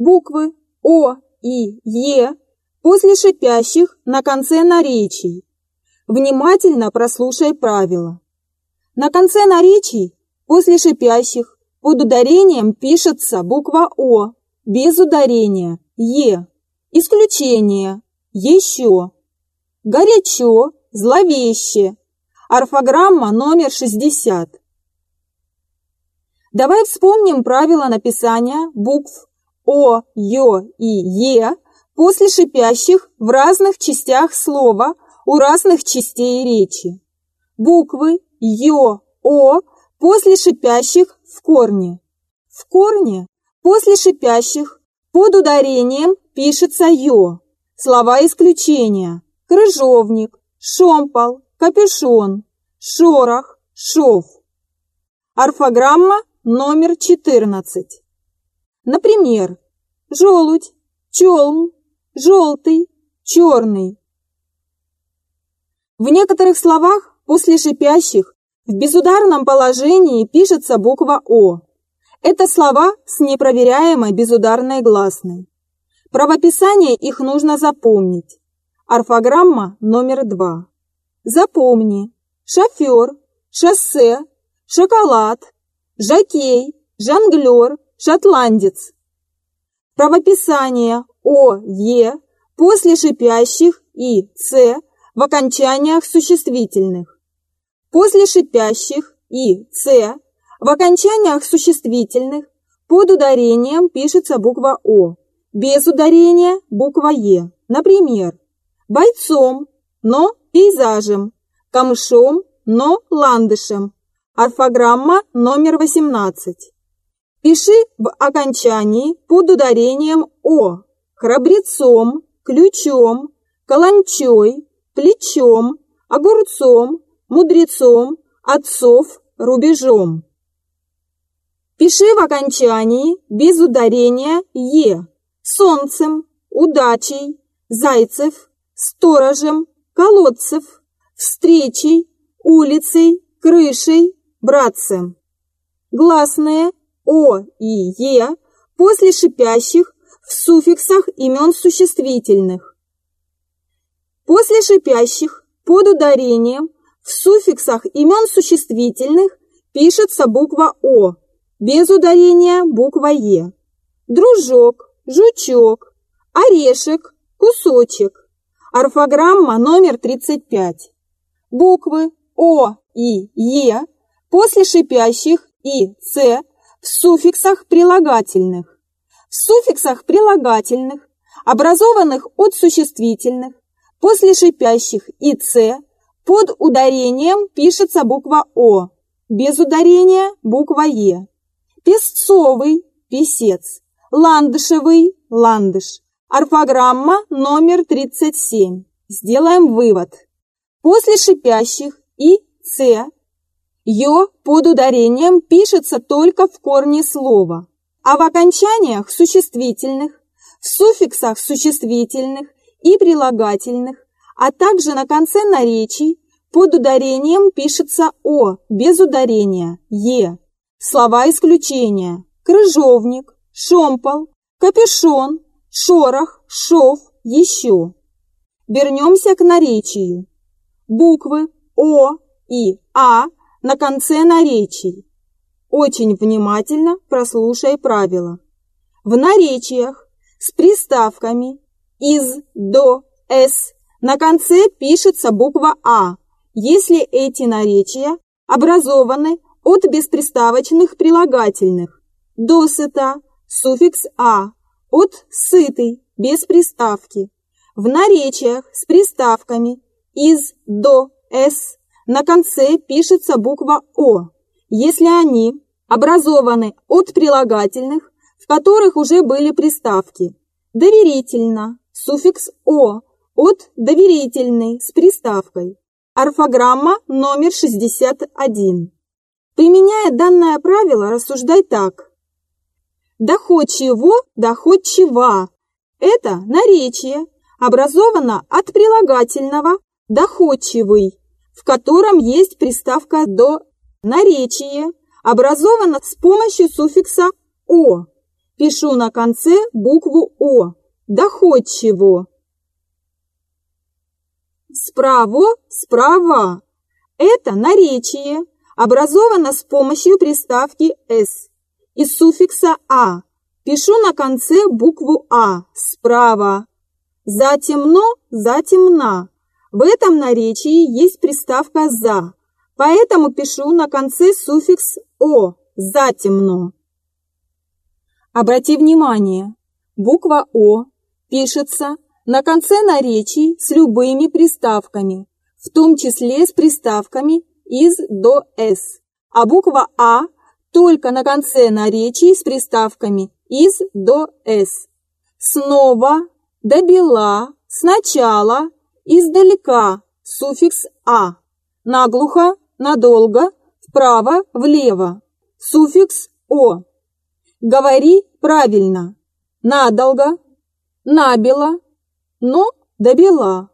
Буквы О и Е после шипящих на конце наречий. Внимательно прослушай правила. На конце наречий после шипящих под ударением пишется буква О, без ударения Е. Исключение еще. Горячо, зловеще. Орфограмма номер 60. Давай вспомним правила написания букв О, Ё и Е после шипящих в разных частях слова у разных частей речи. Буквы Ё, О после шипящих в корне. В корне после шипящих под ударением пишется Ё. Слова исключения. Крыжовник, шомпол, капюшон, шорох, шов. Орфограмма номер 14. Например, желудь, челн, желтый, черный. В некоторых словах после шипящих в безударном положении пишется буква О. Это слова с непроверяемой безударной гласной. Правописание их нужно запомнить. Орфограмма номер два. Запомни. Шофер, шоссе, шоколад, жокей, жонглер, шотландец. Правописание О, Е после шипящих и Ц в окончаниях существительных. После шипящих и Ц в окончаниях существительных под ударением пишется буква О. Без ударения буква Е. Например, бойцом, но пейзажем, камышом, но ландышем. Орфограмма номер 18. Пиши в окончании под ударением О. Храбрецом, ключом, каланчой, плечом, огурцом, мудрецом, отцов, рубежом. Пиши в окончании без ударения «е» солнцем, удачей, зайцев, сторожем, колодцев, встречей, улицей, крышей, братцем. Гласные «о» и «е» после шипящих в суффиксах имен существительных. После шипящих под ударением в суффиксах имен существительных пишется буква «о», без ударения буква «е». Дружок, жучок, орешек, кусочек. Орфограмма номер 35. Буквы О и Е после шипящих и Ц в суффиксах прилагательных. В суффиксах прилагательных, образованных от существительных, после шипящих и Ц под ударением пишется буква О, без ударения буква Е. Песцовый, песец. Ландышевый, ландыш. Орфограмма номер 37. Сделаем вывод. После шипящих и «ц» «ё» под ударением пишется только в корне слова, а в окончаниях существительных, в суффиксах существительных и прилагательных, а также на конце наречий под ударением пишется «о» без ударения «е». Слова исключения. Крыжовник, шомпол, капюшон, шорох, шов, еще. Вернемся к наречию. Буквы О и А на конце наречий. Очень внимательно прослушай правила. В наречиях с приставками из, до, с на конце пишется буква А, если эти наречия образованы от бесприставочных прилагательных. Досыта, суффикс «а», от «сытый», без приставки. В наречиях с приставками из, до, с на конце пишется буква О, если они образованы от прилагательных, в которых уже были приставки. Доверительно, суффикс О, от доверительный с приставкой. Орфограмма номер 61. Применяя данное правило, рассуждай так. Доходчиво, доходчиво. Это наречие образовано от прилагательного доходчивый, в котором есть приставка до наречие, образовано с помощью суффикса «о». пишу на конце букву О, доходчиво. Справо, справа. Это наречие образовано с помощью приставки «с» из суффикса «а». Пишу на конце букву «а» справа. Затемно, затемна. В этом наречии есть приставка «за», поэтому пишу на конце суффикс «о» затемно. Обрати внимание, буква «о» пишется на конце наречий с любыми приставками, в том числе с приставками из до «с», а буква «а» только на конце наречий с приставками из до «с». Снова, добела, сначала, издалека, суффикс «а», наглухо, надолго, вправо, влево, суффикс «о». Говори правильно, надолго, набело, но добела.